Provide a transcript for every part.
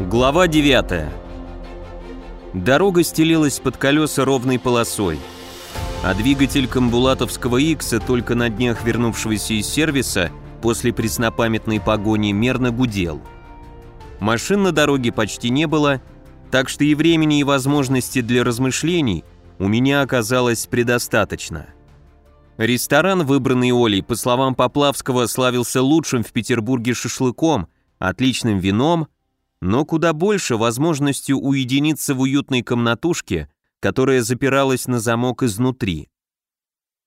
Глава 9. Дорога стелилась под колеса ровной полосой, а двигатель Камбулатовского Икса, только на днях вернувшегося из сервиса, после преснопамятной погони мерно гудел. Машин на дороге почти не было, так что и времени, и возможности для размышлений у меня оказалось предостаточно. Ресторан, выбранный Олей, по словам Поплавского, славился лучшим в Петербурге шашлыком, отличным вином – но куда больше возможностью уединиться в уютной комнатушке, которая запиралась на замок изнутри.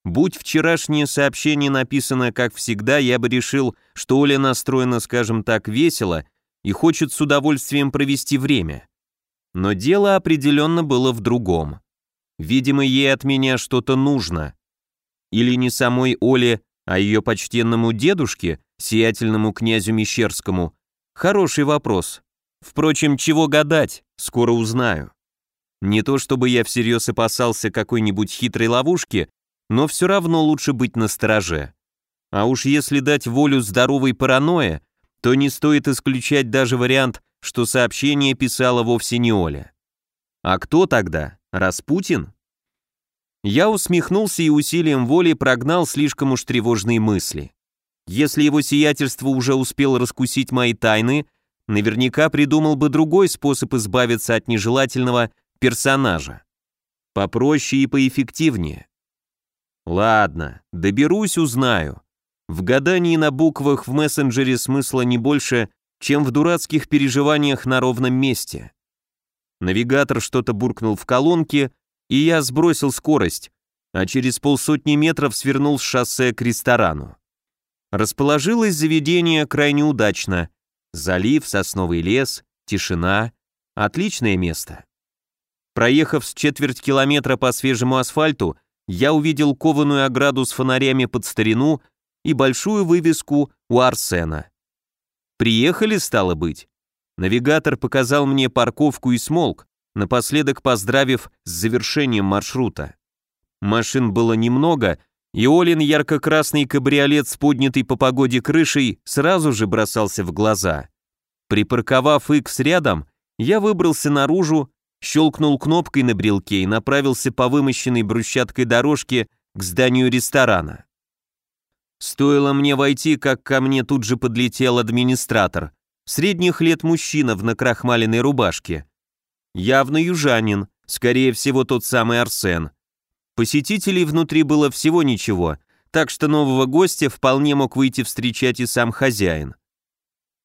Будь вчерашнее сообщение написано как всегда, я бы решил, что Оля настроена, скажем так, весело и хочет с удовольствием провести время. Но дело определенно было в другом. Видимо, ей от меня что-то нужно. Или не самой Оле, а ее почтенному дедушке, сиятельному князю Мещерскому. Хороший вопрос. Впрочем, чего гадать, скоро узнаю. Не то чтобы я всерьез опасался какой-нибудь хитрой ловушки, но все равно лучше быть настороже. А уж если дать волю здоровой паранойе, то не стоит исключать даже вариант, что сообщение писала вовсе не Оля. А кто тогда? Распутин? Я усмехнулся и усилием воли прогнал слишком уж тревожные мысли. Если его сиятельство уже успел раскусить мои тайны, наверняка придумал бы другой способ избавиться от нежелательного персонажа. Попроще и поэффективнее. Ладно, доберусь, узнаю. В гадании на буквах в мессенджере смысла не больше, чем в дурацких переживаниях на ровном месте. Навигатор что-то буркнул в колонке, и я сбросил скорость, а через полсотни метров свернул с шоссе к ресторану. Расположилось заведение крайне удачно, Залив, сосновый лес, тишина. Отличное место. Проехав с четверть километра по свежему асфальту, я увидел кованую ограду с фонарями под старину и большую вывеску у Арсена. Приехали, стало быть. Навигатор показал мне парковку и смолк, напоследок поздравив с завершением маршрута. Машин было немного, и Олин ярко-красный кабриолет с поднятой по погоде крышей сразу же бросался в глаза. Припарковав X рядом, я выбрался наружу, щелкнул кнопкой на брелке и направился по вымощенной брусчаткой дорожке к зданию ресторана. Стоило мне войти, как ко мне тут же подлетел администратор, средних лет мужчина в накрахмаленной рубашке. Явно южанин, скорее всего тот самый Арсен. Посетителей внутри было всего ничего, так что нового гостя вполне мог выйти встречать и сам хозяин.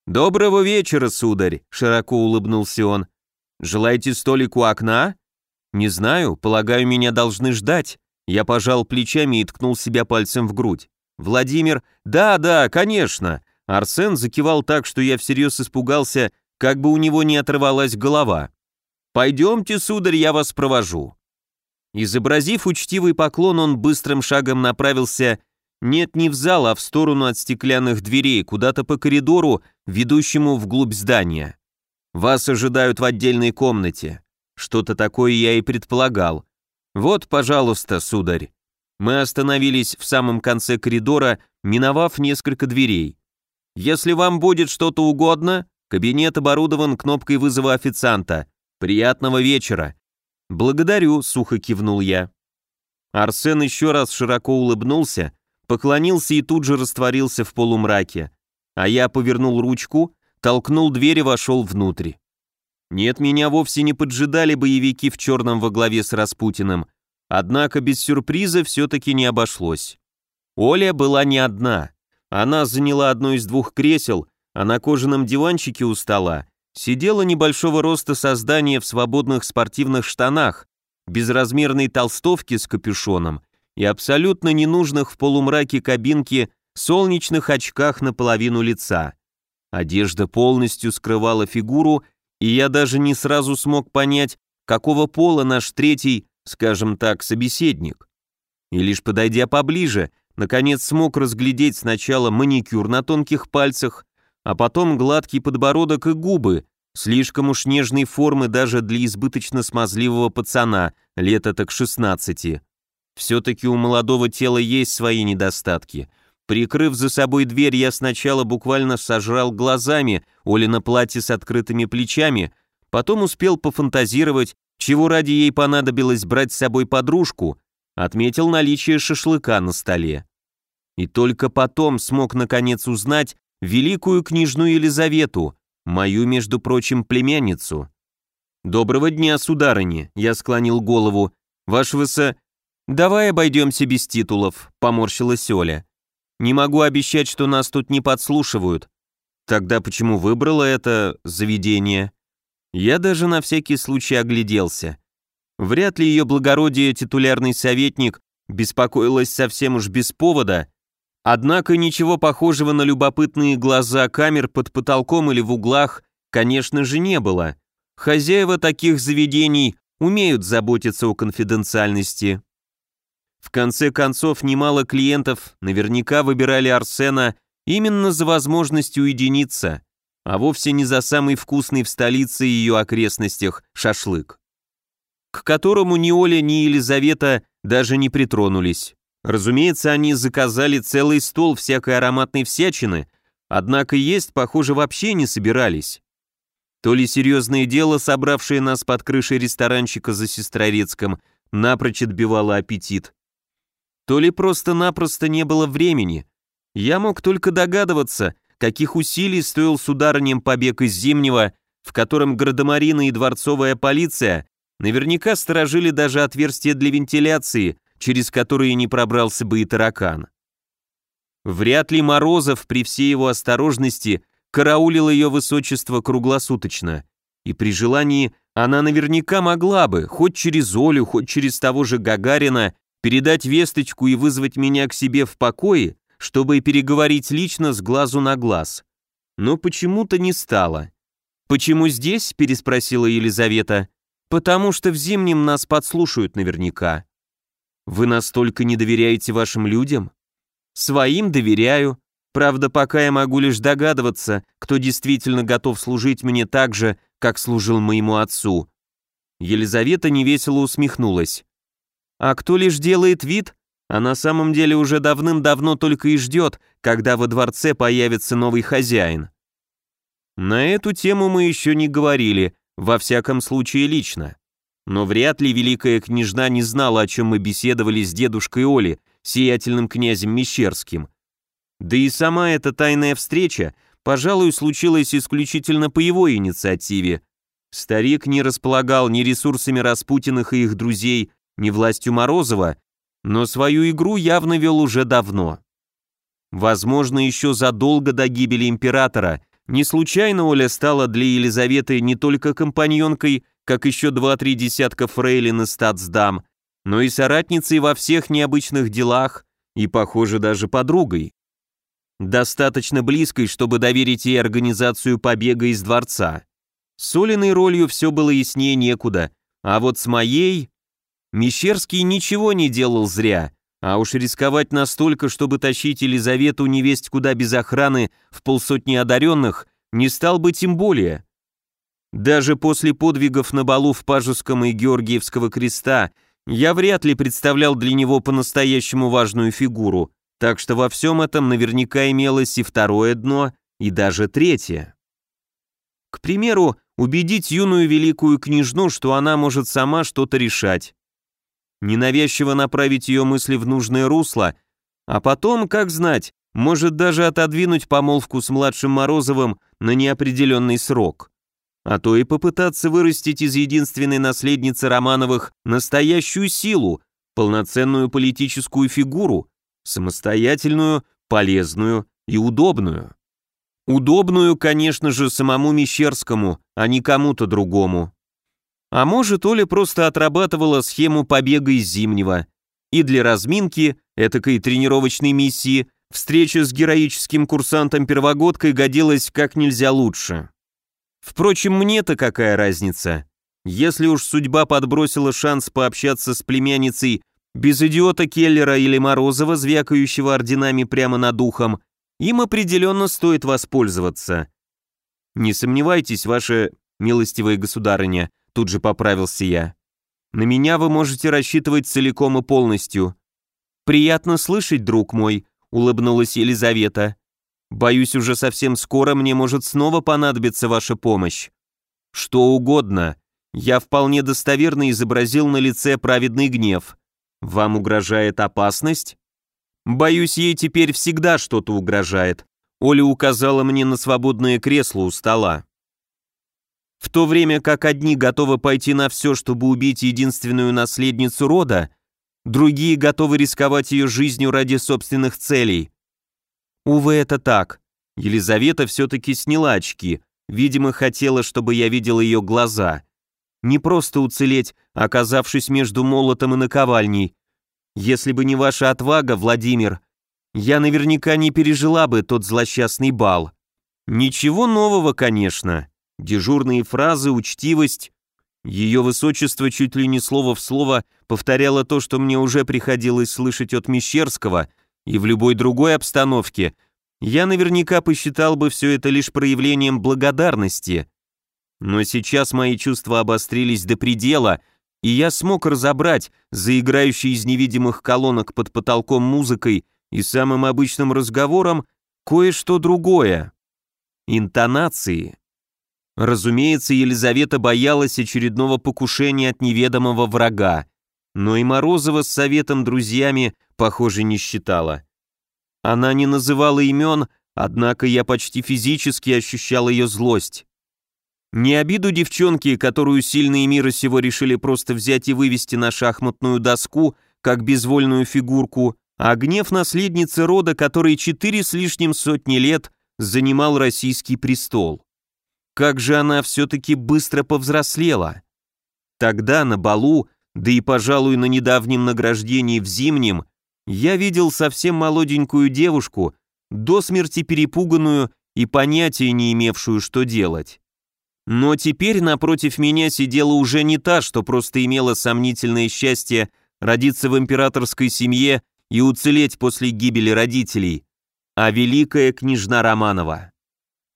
«Доброго вечера, сударь», — широко улыбнулся он. «Желаете столик у окна?» «Не знаю, полагаю, меня должны ждать». Я пожал плечами и ткнул себя пальцем в грудь. «Владимир...» «Да, да, конечно!» Арсен закивал так, что я всерьез испугался, как бы у него не оторвалась голова. «Пойдемте, сударь, я вас провожу». Изобразив учтивый поклон, он быстрым шагом направился нет, не в зал, а в сторону от стеклянных дверей, куда-то по коридору, ведущему вглубь здания. Вас ожидают в отдельной комнате. Что-то такое я и предполагал. Вот, пожалуйста, сударь. Мы остановились в самом конце коридора, миновав несколько дверей. Если вам будет что-то угодно, кабинет оборудован кнопкой вызова официанта. Приятного вечера. Благодарю, сухо кивнул я. Арсен еще раз широко улыбнулся, поклонился и тут же растворился в полумраке, а я повернул ручку, толкнул дверь и вошел внутрь. Нет, меня вовсе не поджидали боевики в черном во главе с Распутиным, однако без сюрприза все-таки не обошлось. Оля была не одна. Она заняла одно из двух кресел, а на кожаном диванчике у стола сидело небольшого роста создание в свободных спортивных штанах, безразмерной толстовке с капюшоном и абсолютно ненужных в полумраке кабинки солнечных очках наполовину лица. Одежда полностью скрывала фигуру, и я даже не сразу смог понять, какого пола наш третий, скажем так, собеседник. И лишь подойдя поближе, наконец смог разглядеть сначала маникюр на тонких пальцах, а потом гладкий подбородок и губы, слишком уж нежной формы даже для избыточно смазливого пацана, лет так 16. Все-таки у молодого тела есть свои недостатки. Прикрыв за собой дверь, я сначала буквально сожрал глазами Олина платье с открытыми плечами, потом успел пофантазировать, чего ради ей понадобилось брать с собой подружку, отметил наличие шашлыка на столе. И только потом смог наконец узнать великую княжну Елизавету, мою, между прочим, племянницу. «Доброго дня, сударыни», — я склонил голову. «Ваш высо...» «Давай обойдемся без титулов», — поморщилась Оля. Не могу обещать, что нас тут не подслушивают. Тогда почему выбрала это заведение? Я даже на всякий случай огляделся. Вряд ли ее благородие титулярный советник беспокоилась совсем уж без повода, однако ничего похожего на любопытные глаза камер под потолком или в углах, конечно же, не было. Хозяева таких заведений умеют заботиться о конфиденциальности. В конце концов, немало клиентов наверняка выбирали Арсена именно за возможность уединиться, а вовсе не за самый вкусный в столице и ее окрестностях шашлык, к которому ни Оля, ни Елизавета даже не притронулись. Разумеется, они заказали целый стол всякой ароматной всячины, однако есть, похоже, вообще не собирались. То ли серьезное дело, собравшее нас под крышей ресторанчика за Сестрорецком, напрочь отбивало аппетит, то ли просто-напросто не было времени. Я мог только догадываться, каких усилий стоил сударыням побег из Зимнего, в котором градомарина и дворцовая полиция наверняка сторожили даже отверстия для вентиляции, через которые не пробрался бы и таракан. Вряд ли Морозов при всей его осторожности караулил ее высочество круглосуточно, и при желании она наверняка могла бы, хоть через Олю, хоть через того же Гагарина, передать весточку и вызвать меня к себе в покое, чтобы переговорить лично с глазу на глаз. Но почему-то не стало. «Почему здесь?» – переспросила Елизавета. «Потому что в зимнем нас подслушают наверняка». «Вы настолько не доверяете вашим людям?» «Своим доверяю. Правда, пока я могу лишь догадываться, кто действительно готов служить мне так же, как служил моему отцу». Елизавета невесело усмехнулась. А кто лишь делает вид, а на самом деле уже давным-давно только и ждет, когда во дворце появится новый хозяин. На эту тему мы еще не говорили, во всяком случае лично. Но вряд ли великая княжна не знала, о чем мы беседовали с дедушкой Оли, сиятельным князем Мещерским. Да и сама эта тайная встреча, пожалуй, случилась исключительно по его инициативе. Старик не располагал ни ресурсами Распутиных и их друзей, не властью Морозова, но свою игру явно вел уже давно. Возможно, еще задолго до гибели императора, не случайно Оля стала для Елизаветы не только компаньонкой, как еще два-три десятка фрейлин и статсдам, но и соратницей во всех необычных делах и, похоже, даже подругой. Достаточно близкой, чтобы доверить ей организацию побега из дворца. С Олиной ролью все было яснее некуда, а вот с моей Мещерский ничего не делал зря, а уж рисковать настолько, чтобы тащить Елизавету невесть куда без охраны в полсотни одаренных, не стал бы тем более. Даже после подвигов на балу в Пажеском и Георгиевского креста я вряд ли представлял для него по-настоящему важную фигуру, так что во всем этом наверняка имелось и второе дно, и даже третье. К примеру, убедить юную великую княжну, что она может сама что-то решать, ненавязчиво направить ее мысли в нужное русло, а потом, как знать, может даже отодвинуть помолвку с младшим Морозовым на неопределенный срок. А то и попытаться вырастить из единственной наследницы Романовых настоящую силу, полноценную политическую фигуру, самостоятельную, полезную и удобную. Удобную, конечно же, самому Мещерскому, а не кому-то другому. А может, Оля просто отрабатывала схему побега из Зимнего. И для разминки, этакой тренировочной миссии, встреча с героическим курсантом-первогодкой годилась как нельзя лучше. Впрочем, мне-то какая разница? Если уж судьба подбросила шанс пообщаться с племянницей без идиота Келлера или Морозова, звякающего орденами прямо над ухом, им определенно стоит воспользоваться. Не сомневайтесь, ваша милостивая государыня, тут же поправился я. На меня вы можете рассчитывать целиком и полностью. Приятно слышать, друг мой, — улыбнулась Елизавета. «Боюсь, уже совсем скоро мне может снова понадобиться ваша помощь. Что угодно. Я вполне достоверно изобразил на лице праведный гнев. Вам угрожает опасность? Боюсь, ей теперь всегда что-то угрожает. Оля указала мне на свободное кресло у стола. В то время как одни готовы пойти на все, чтобы убить единственную наследницу рода, другие готовы рисковать ее жизнью ради собственных целей. Увы, это так. Елизавета все-таки сняла очки, видимо, хотела, чтобы я видел ее глаза. Не просто уцелеть, оказавшись между молотом и наковальней. Если бы не ваша отвага, Владимир, я наверняка не пережила бы тот злосчастный бал. Ничего нового, конечно. Дежурные фразы, учтивость. Ее высочество чуть ли не слово в слово повторяло то, что мне уже приходилось слышать от Мещерского, и в любой другой обстановке я наверняка посчитал бы все это лишь проявлением благодарности. Но сейчас мои чувства обострились до предела, и я смог разобрать за играющей из невидимых колонок под потолком музыкой и самым обычным разговором кое-что другое. Интонации. Разумеется, Елизавета боялась очередного покушения от неведомого врага, но и Морозова с советом друзьями, похоже, не считала. Она не называла имен, однако я почти физически ощущал ее злость. Не обиду девчонки, которую сильные мира сего решили просто взять и вывести на шахматную доску, как безвольную фигурку, а гнев наследницы рода, который четыре с лишним сотни лет занимал российский престол. Как же она все-таки быстро повзрослела. Тогда на балу, да и, пожалуй, на недавнем награждении в Зимнем, я видел совсем молоденькую девушку, до смерти перепуганную и понятия не имевшую, что делать. Но теперь напротив меня сидела уже не та, что просто имела сомнительное счастье родиться в императорской семье и уцелеть после гибели родителей, а великая княжна Романова.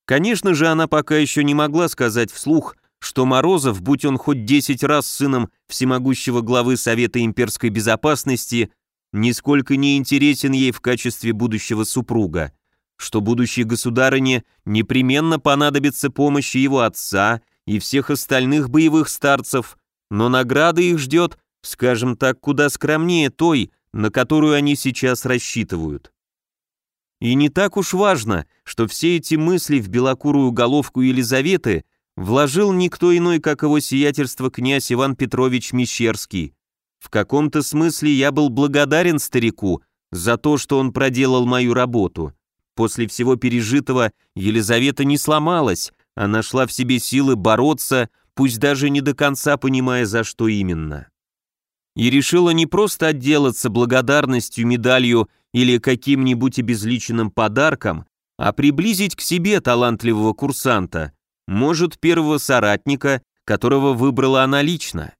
Конечно же, она пока еще не могла сказать вслух, что Морозов, будь он хоть 10 раз сыном всемогущего главы Совета имперской безопасности, нисколько не интересен ей в качестве будущего супруга, что будущей государыне непременно понадобится помощь его отца и всех остальных боевых старцев, но награда их ждет, скажем так, куда скромнее той, на которую они сейчас рассчитывают. И не так уж важно, что все эти мысли в белокурую головку Елизаветы вложил никто иной, как его сиятельство князь Иван Петрович Мещерский. В каком-то смысле я был благодарен старику за то, что он проделал мою работу. После всего пережитого Елизавета не сломалась, а нашла в себе силы бороться, пусть даже не до конца понимая, за что именно. И решила не просто отделаться благодарностью, медалью или каким-нибудь обезличенным подарком, а приблизить к себе талантливого курсанта, может, первого соратника, которого выбрала она лично.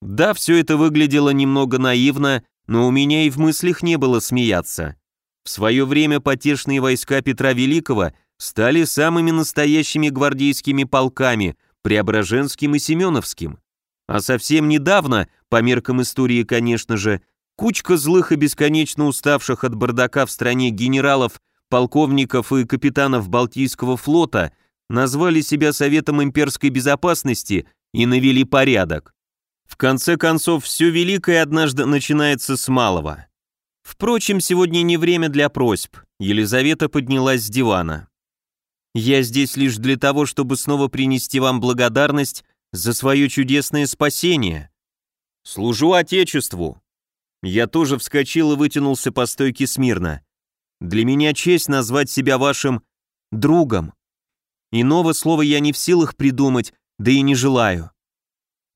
Да, все это выглядело немного наивно, но у меня и в мыслях не было смеяться. В свое время потешные войска Петра Великого стали самыми настоящими гвардейскими полками, Преображенским и Семеновским. А совсем недавно, по меркам истории, конечно же, Кучка злых и бесконечно уставших от бардака в стране генералов, полковников и капитанов Балтийского флота назвали себя Советом имперской безопасности и навели порядок. В конце концов, все великое однажды начинается с малого. Впрочем, сегодня не время для просьб. Елизавета поднялась с дивана. Я здесь лишь для того, чтобы снова принести вам благодарность за свое чудесное спасение. Служу Отечеству, я тоже вскочил и вытянулся по стойке смирно. Для меня честь назвать себя вашим другом. Иного слова я не в силах придумать, да и не желаю.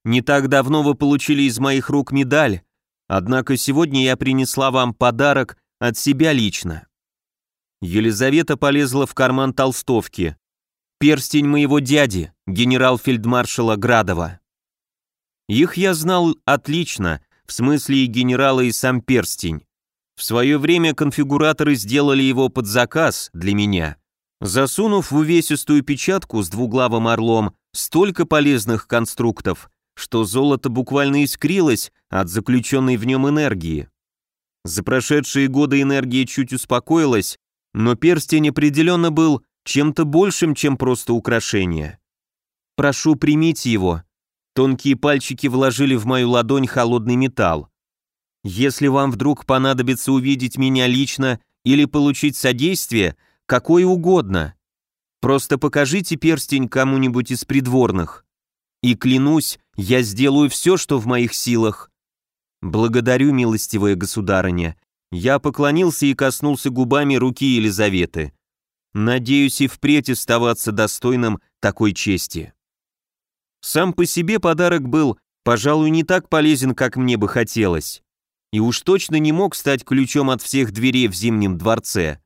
Не так давно вы получили из моих рук медаль, однако сегодня я принесла вам подарок от себя лично. Елизавета полезла в карман толстовки. Перстень моего дяди, генерал-фельдмаршала Градова. Их я знал отлично, в смысле и генерала, и сам перстень. В свое время конфигураторы сделали его под заказ для меня. Засунув в увесистую печатку с двуглавым орлом столько полезных конструктов, что золото буквально искрилось от заключенной в нем энергии. За прошедшие годы энергия чуть успокоилась, но перстень определенно был чем-то большим, чем просто украшение. «Прошу, примите его». Тонкие пальчики вложили в мою ладонь холодный металл. «Если вам вдруг понадобится увидеть меня лично или получить содействие, какое угодно, просто покажите перстень кому-нибудь из придворных. И клянусь, я сделаю все, что в моих силах». «Благодарю, милостивая государыня». Я поклонился и коснулся губами руки Елизаветы. Надеюсь и впредь оставаться достойным такой чести. Сам по себе подарок был, пожалуй, не так полезен, как мне бы хотелось. И уж точно не мог стать ключом от всех дверей в Зимнем дворце.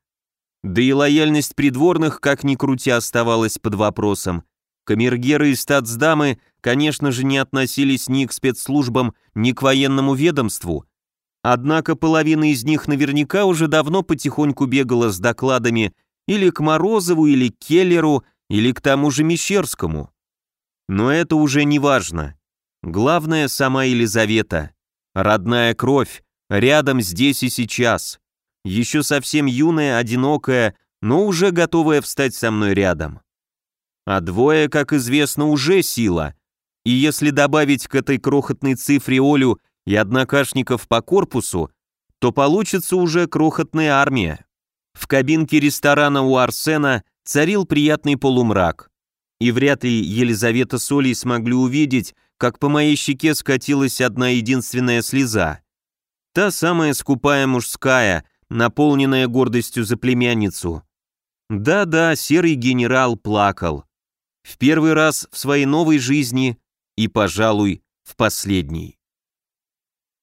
Да и лояльность придворных, как ни крутя, оставалась под вопросом. Камергеры и статсдамы, конечно же, не относились ни к спецслужбам, ни к военному ведомству. Однако половина из них наверняка уже давно потихоньку бегала с докладами или к Морозову, или к Келлеру, или к тому же Мещерскому. Но это уже не важно. Главное сама Елизавета. Родная кровь, рядом здесь и сейчас. Еще совсем юная, одинокая, но уже готовая встать со мной рядом. А двое, как известно, уже сила. И если добавить к этой крохотной цифре Олю и однокашников по корпусу, то получится уже крохотная армия. В кабинке ресторана у Арсена царил приятный полумрак. И вряд ли Елизавета с Олей смогли увидеть, как по моей щеке скатилась одна единственная слеза. Та самая скупая мужская, наполненная гордостью за племянницу. Да-да, серый генерал плакал. В первый раз в своей новой жизни и, пожалуй, в последний.